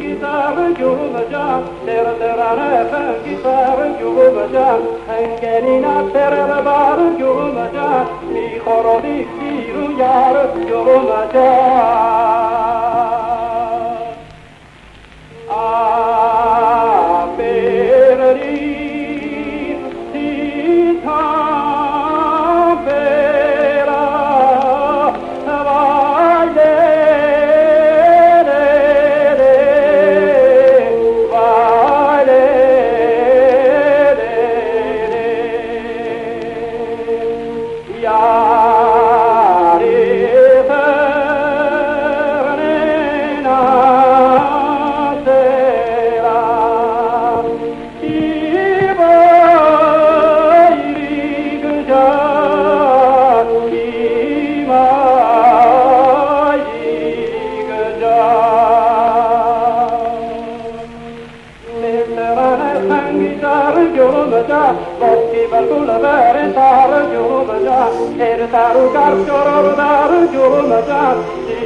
gitarı gülmeyeceğim Tere terane ben gitarı gülmeyeceğim Engelina tere barı gülmeyeceğim Mi horodi siru yarı gitar yolunda Bakki balbula verin tar yolunda Er tar kar çoror dar yolunda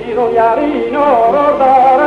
Sino yarin oror dar